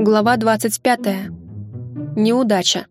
Глава 25. Неудача.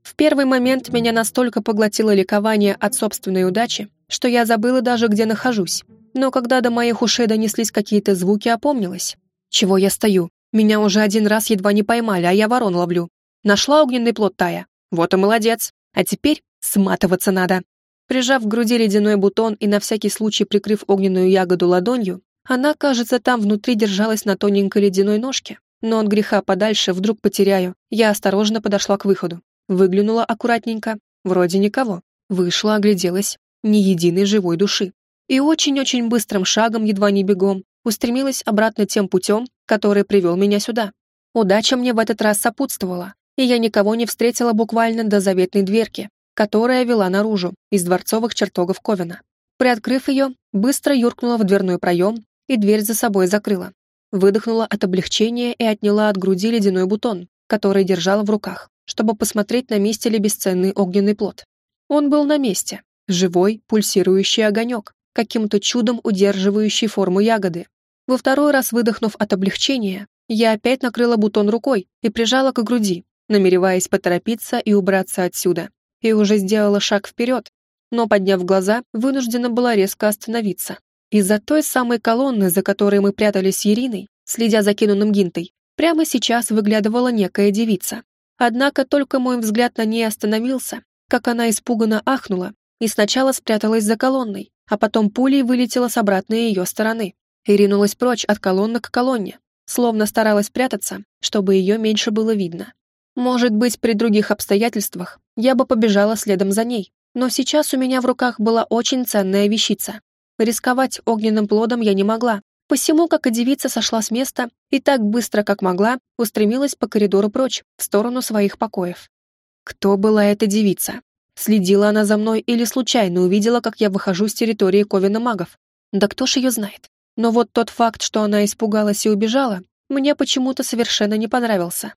В первый момент меня настолько поглотило ликование от собственной удачи, что я забыла даже, где нахожусь. Но когда до моих ушей донеслись какие-то звуки, опомнилась. Чего я стою? Меня уже один раз едва не поймали, а я ворон ловлю. Нашла огненный плод Тая. Вот и молодец. А теперь сматываться надо. Прижав к груди ледяной бутон и на всякий случай прикрыв огненную ягоду ладонью, она, кажется, там внутри держалась на тоненькой ледяной ножке. Но от греха подальше вдруг потеряю. Я осторожно подошла к выходу. Выглянула аккуратненько. Вроде никого. Вышла, огляделась. Ни единой живой души. И очень-очень быстрым шагом, едва не бегом, устремилась обратно тем путем, который привел меня сюда. Удача мне в этот раз сопутствовала, и я никого не встретила буквально до заветной дверки, которая вела наружу, из дворцовых чертогов Ковина. Приоткрыв ее, быстро юркнула в дверной проем и дверь за собой закрыла. Выдохнула от облегчения и отняла от груди ледяной бутон, который держала в руках, чтобы посмотреть, на месте ли бесценный огненный плод. Он был на месте. Живой, пульсирующий огонек, каким-то чудом удерживающий форму ягоды. Во второй раз выдохнув от облегчения, я опять накрыла бутон рукой и прижала к груди, намереваясь поторопиться и убраться отсюда. И уже сделала шаг вперед, но, подняв глаза, вынуждена была резко остановиться. Из-за той самой колонны, за которой мы прятались с Ириной, следя за кинуным гинтой, прямо сейчас выглядывала некая девица. Однако только мой взгляд на ней остановился, как она испуганно ахнула и сначала спряталась за колонной, а потом пулей вылетела с обратной ее стороны и ринулась прочь от колонны к колонне, словно старалась прятаться, чтобы ее меньше было видно. Может быть, при других обстоятельствах я бы побежала следом за ней, но сейчас у меня в руках была очень ценная вещица Рисковать огненным плодом я не могла, посему, как и девица сошла с места и так быстро, как могла, устремилась по коридору прочь, в сторону своих покоев. Кто была эта девица? Следила она за мной или случайно увидела, как я выхожу с территории Ковина магов? Да кто ж ее знает? Но вот тот факт, что она испугалась и убежала, мне почему-то совершенно не понравился.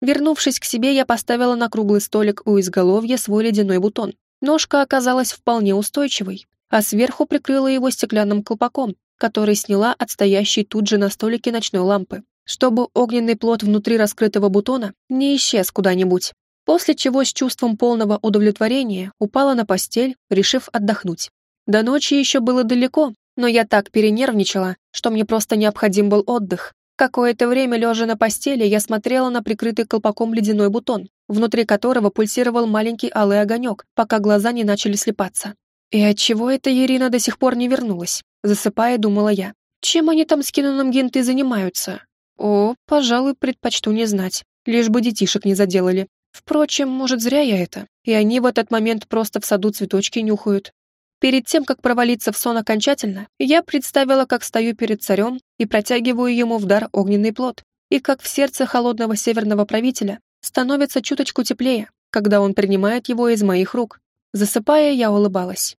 Вернувшись к себе, я поставила на круглый столик у изголовья свой ледяной бутон. Ножка оказалась вполне устойчивой, а сверху прикрыла его стеклянным колпаком, который сняла от стоящей тут же на столике ночной лампы, чтобы огненный плод внутри раскрытого бутона не исчез куда-нибудь, после чего с чувством полного удовлетворения упала на постель, решив отдохнуть. До ночи еще было далеко, но я так перенервничала, что мне просто необходим был отдых. Какое-то время, лежа на постели, я смотрела на прикрытый колпаком ледяной бутон, внутри которого пульсировал маленький алый огонек, пока глаза не начали слепаться. И отчего эта Ирина до сих пор не вернулась? Засыпая, думала я. Чем они там с Кинаном Гентой занимаются? О, пожалуй, предпочту не знать. Лишь бы детишек не заделали. Впрочем, может, зря я это. И они в этот момент просто в саду цветочки нюхают. Перед тем, как провалиться в сон окончательно, я представила, как стою перед царем и протягиваю ему в дар огненный плод, и как в сердце холодного северного правителя становится чуточку теплее, когда он принимает его из моих рук. Засыпая, я улыбалась.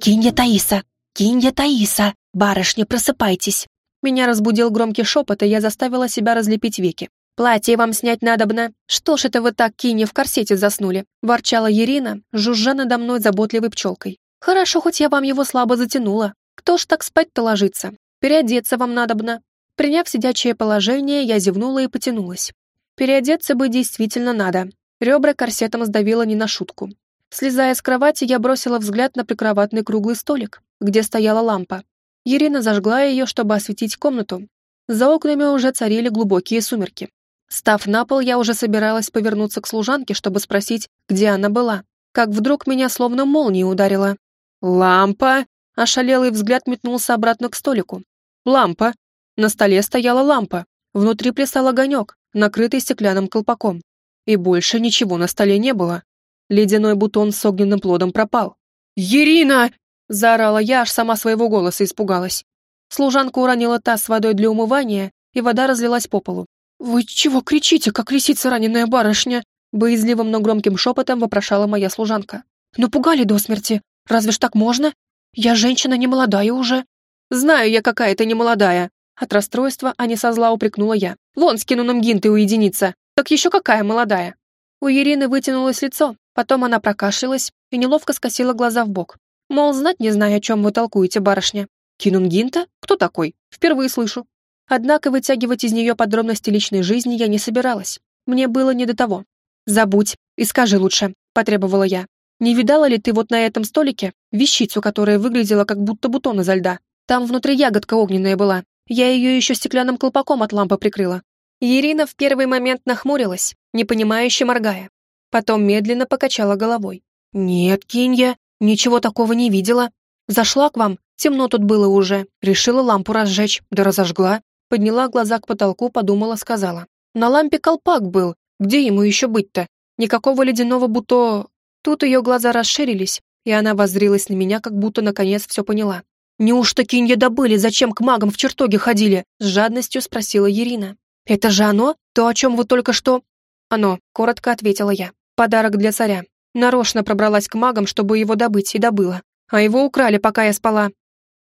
«Кинья Таиса! Кинья Таиса! Барышня, просыпайтесь!» Меня разбудил громкий шепот, и я заставила себя разлепить веки. «Платье вам снять надобно. Что ж это вы так, Кинья, в корсете заснули?» Ворчала Ирина, жужжа надо мной заботливой пчелкой. «Хорошо, хоть я вам его слабо затянула. Кто ж так спать-то ложится? Переодеться вам надобно». Приняв сидячее положение, я зевнула и потянулась. Переодеться бы действительно надо. Ребра корсетом сдавило не на шутку. Слезая с кровати, я бросила взгляд на прикроватный круглый столик, где стояла лампа. Ирина зажгла ее, чтобы осветить комнату. За окнами уже царили глубокие сумерки. Став на пол, я уже собиралась повернуться к служанке, чтобы спросить, где она была. Как вдруг меня словно молнией ударило. «Лампа!» Ошалелый взгляд метнулся обратно к столику. «Лампа!» На столе стояла лампа. Внутри плясал огонек, накрытый стеклянным колпаком. И больше ничего на столе не было. Ледяной бутон с огненным плодом пропал. «Ирина!» — заорала я, аж сама своего голоса испугалась. Служанка уронила таз с водой для умывания, и вода разлилась по полу. «Вы чего кричите, как лисица раненая барышня?» Боязливым, но громким шепотом вопрошала моя служанка. «Напугали до смерти. Разве ж так можно? Я женщина не молодая уже». «Знаю я, какая ты немолодая». От расстройства, а не со зла упрекнула я. «Вон, скину нам гинты уединиться. Так еще какая молодая?» У Ирины вытянулось лицо, Потом она прокашлялась и неловко скосила глаза в бок. Мол, знать не знаю, о чем вы толкуете, барышня. Кинунгинта? Кто такой? Впервые слышу. Однако вытягивать из нее подробности личной жизни я не собиралась. Мне было не до того. «Забудь и скажи лучше», — потребовала я. «Не видала ли ты вот на этом столике вещицу, которая выглядела как будто бутон изо льда? Там внутри ягодка огненная была. Я ее еще стеклянным колпаком от лампы прикрыла». Ирина в первый момент нахмурилась, непонимающе моргая. Потом медленно покачала головой. «Нет, Кинья, ничего такого не видела. Зашла к вам, темно тут было уже. Решила лампу разжечь, да разожгла. Подняла глаза к потолку, подумала, сказала. На лампе колпак был. Где ему еще быть-то? Никакого ледяного буто... Тут ее глаза расширились, и она воззрилась на меня, как будто наконец все поняла. «Неужто кинья добыли? Зачем к магам в чертоге ходили?» С жадностью спросила Ирина. «Это же оно? То, о чем вы только что...» «Оно», — коротко ответила я. «Подарок для царя. Нарочно пробралась к магам, чтобы его добыть, и добыла а его украли, пока я спала».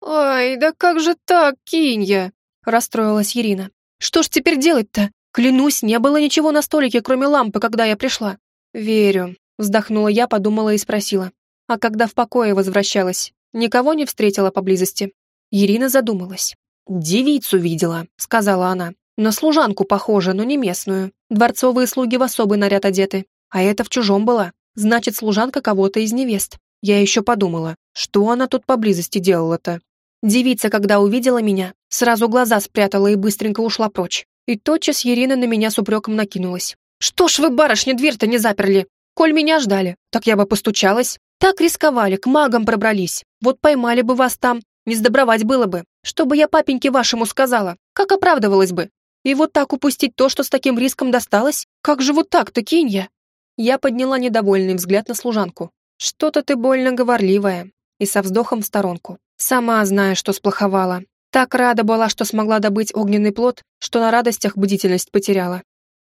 «Ай, да как же так, Кинья?» — расстроилась Ирина. «Что ж теперь делать-то? Клянусь, не было ничего на столике, кроме лампы, когда я пришла». «Верю», — вздохнула я, подумала и спросила. «А когда в покое возвращалась, никого не встретила поблизости?» Ирина задумалась. «Девицу видела», — сказала она. «На служанку похожа, но не местную. Дворцовые слуги в особый наряд одеты. А это в чужом была. Значит, служанка кого-то из невест. Я еще подумала, что она тут поблизости делала-то. Девица, когда увидела меня, сразу глаза спрятала и быстренько ушла прочь. И тотчас Ирина на меня с упреком накинулась. «Что ж вы, барышня, дверь-то не заперли? Коль меня ждали, так я бы постучалась. Так рисковали, к магам пробрались. Вот поймали бы вас там, не сдобровать было бы. Чтобы я папеньке вашему сказала, как оправдывалась бы. И вот так упустить то, что с таким риском досталось? Как же вот так-то, Кинья?» Я подняла недовольный взгляд на служанку. «Что-то ты больно говорливая». И со вздохом в сторонку. «Сама знаю, что сплоховала. Так рада была, что смогла добыть огненный плод, что на радостях бдительность потеряла».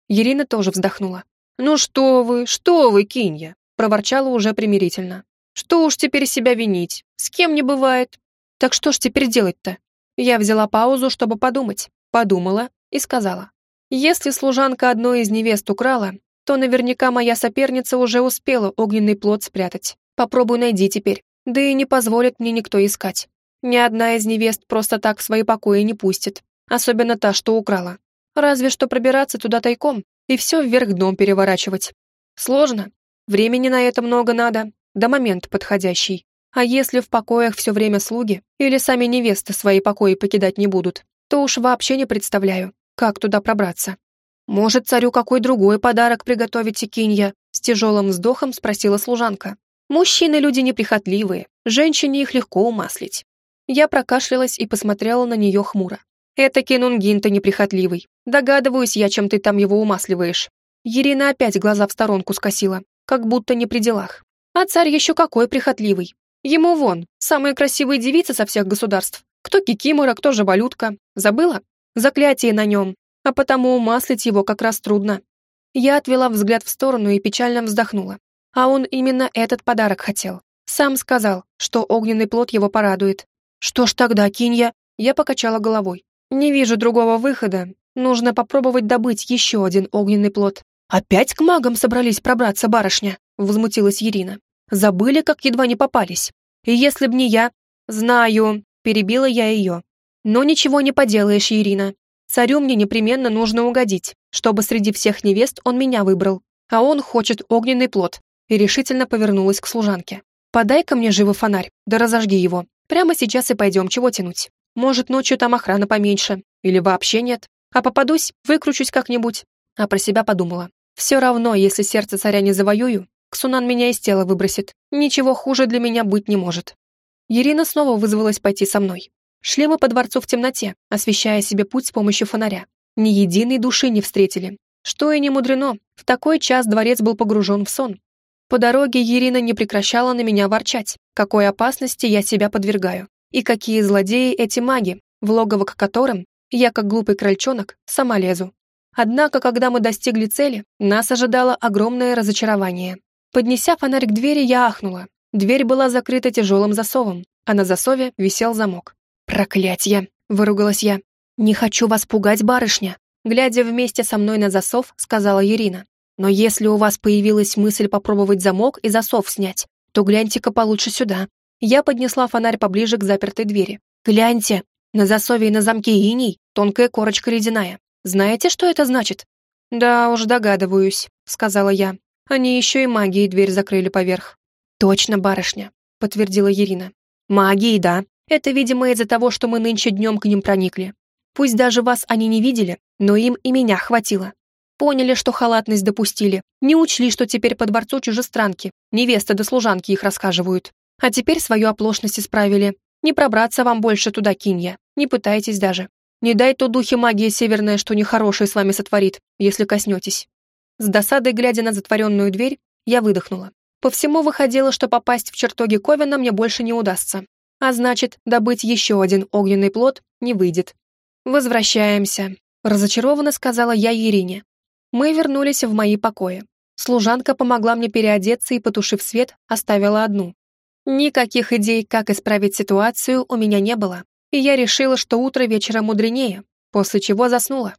Ирина тоже вздохнула. «Ну что вы, что вы, Кинья!» проворчала уже примирительно. «Что уж теперь себя винить? С кем не бывает? Так что ж теперь делать-то?» Я взяла паузу, чтобы подумать. Подумала и сказала. «Если служанка одной из невест украла, то наверняка моя соперница уже успела огненный плод спрятать. Попробуй найди теперь. Да и не позволит мне никто искать. Ни одна из невест просто так в свои покои не пустит. Особенно та, что украла. Разве что пробираться туда тайком и все вверх дном переворачивать. Сложно. Времени на это много надо, до момента подходящий. А если в покоях все время слуги или сами невесты свои покои покидать не будут, то уж вообще не представляю, как туда пробраться. «Может, царю какой другой подарок приготовить, Кинья?» С тяжелым вздохом спросила служанка. «Мужчины люди неприхотливые, женщине их легко умаслить». Я прокашлялась и посмотрела на нее хмуро. «Это Кенунгин-то неприхотливый. Догадываюсь я, чем ты там его умасливаешь». Ирина опять глаза в сторонку скосила, как будто не при делах. «А царь еще какой прихотливый. Ему вон, самые красивые девицы со всех государств. Кто кикимора, кто же валютка. Забыла? Заклятие на нем, а потому умаслить его как раз трудно. Я отвела взгляд в сторону и печально вздохнула. А он именно этот подарок хотел. Сам сказал, что огненный плод его порадует. Что ж тогда, Кинья? Я покачала головой. Не вижу другого выхода. Нужно попробовать добыть еще один огненный плод. Опять к магам собрались пробраться, барышня? Возмутилась Ирина. Забыли, как едва не попались. И если б не я... Знаю, перебила я ее. Но ничего не поделаешь, Ирина. Царю мне непременно нужно угодить, чтобы среди всех невест он меня выбрал. А он хочет огненный плод. И решительно повернулась к служанке. «Подай-ка мне живо фонарь, да разожги его. Прямо сейчас и пойдем, чего тянуть. Может, ночью там охрана поменьше. Или вообще нет. А попадусь, выкручусь как-нибудь». А про себя подумала. «Все равно, если сердце царя не завоюю, Ксунан меня из тела выбросит. Ничего хуже для меня быть не может». Ирина снова вызвалась пойти со мной. Шли мы по дворцу в темноте, освещая себе путь с помощью фонаря. Ни единой души не встретили. Что и не мудрено, в такой час дворец был погружен в сон. По дороге Ирина не прекращала на меня ворчать, какой опасности я себя подвергаю, и какие злодеи эти маги, в логово к которым я, как глупый крольчонок, сама лезу. Однако, когда мы достигли цели, нас ожидало огромное разочарование. Поднеся фонарь к двери, я ахнула. Дверь была закрыта тяжелым засовом, а на засове висел замок. «Проклятье!» — выругалась я. «Не хочу вас пугать, барышня!» Глядя вместе со мной на засов, сказала Ирина. «Но если у вас появилась мысль попробовать замок и засов снять, то гляньте-ка получше сюда». Я поднесла фонарь поближе к запертой двери. «Гляньте, на засове и на замке иней тонкая корочка ледяная. Знаете, что это значит?» «Да уж догадываюсь», — сказала я. «Они еще и магией дверь закрыли поверх». «Точно, барышня», — подтвердила Ирина. «Магией, да. Это, видимо, из-за того, что мы нынче днем к ним проникли. Пусть даже вас они не видели, но им и меня хватило. Поняли, что халатность допустили, не учли, что теперь по дворцу чужестранки, невесты да служанки их рассказывают. А теперь свою оплошность исправили. Не пробраться вам больше туда, кинья. Не пытайтесь даже. Не дай то духе магии северная, что нехорошее с вами сотворит, если коснетесь. С досадой, глядя на затворенную дверь, я выдохнула. По всему выходило, что попасть в чертоги Ковина мне больше не удастся. А значит, добыть еще один огненный плод не выйдет. «Возвращаемся», — разочарованно сказала я Ирине. Мы вернулись в мои покои. Служанка помогла мне переодеться и, потушив свет, оставила одну. Никаких идей, как исправить ситуацию, у меня не было, и я решила, что утро вечера мудренее, после чего заснула.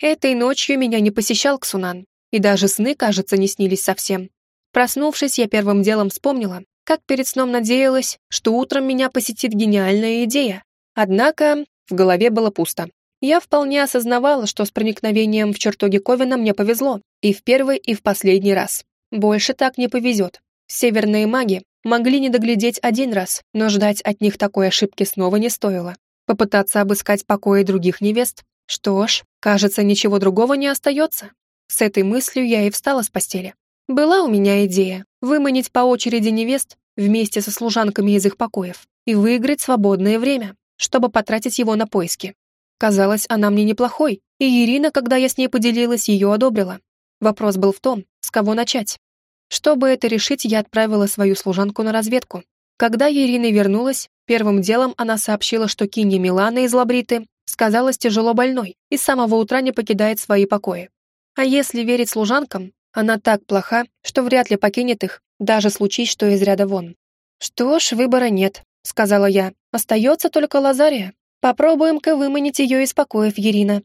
Этой ночью меня не посещал Ксунан, и даже сны, кажется, не снились совсем. Проснувшись, я первым делом вспомнила, как перед сном надеялась, что утром меня посетит гениальная идея. Однако в голове было пусто. Я вполне осознавала, что с проникновением в чертоги Ковина мне повезло, и в первый, и в последний раз. Больше так не повезет. Северные маги могли не доглядеть один раз, но ждать от них такой ошибки снова не стоило. Попытаться обыскать покои других невест? Что ж, кажется, ничего другого не остается. С этой мыслью я и встала с постели. Была у меня идея выманить по очереди невест вместе со служанками из их покоев и выиграть свободное время, чтобы потратить его на поиски. Казалось, она мне неплохой, и Ирина, когда я с ней поделилась, ее одобрила. Вопрос был в том, с кого начать. Чтобы это решить, я отправила свою служанку на разведку. Когда Ирина вернулась, первым делом она сообщила, что Кинья Милана из Лабриты сказалась тяжело больной и с самого утра не покидает свои покои. А если верить служанкам, она так плоха, что вряд ли покинет их, даже случись, что из ряда вон. «Что ж, выбора нет», — сказала я. «Остается только Лазария. Попробуем-ка выманить ее из покоев, Ирина.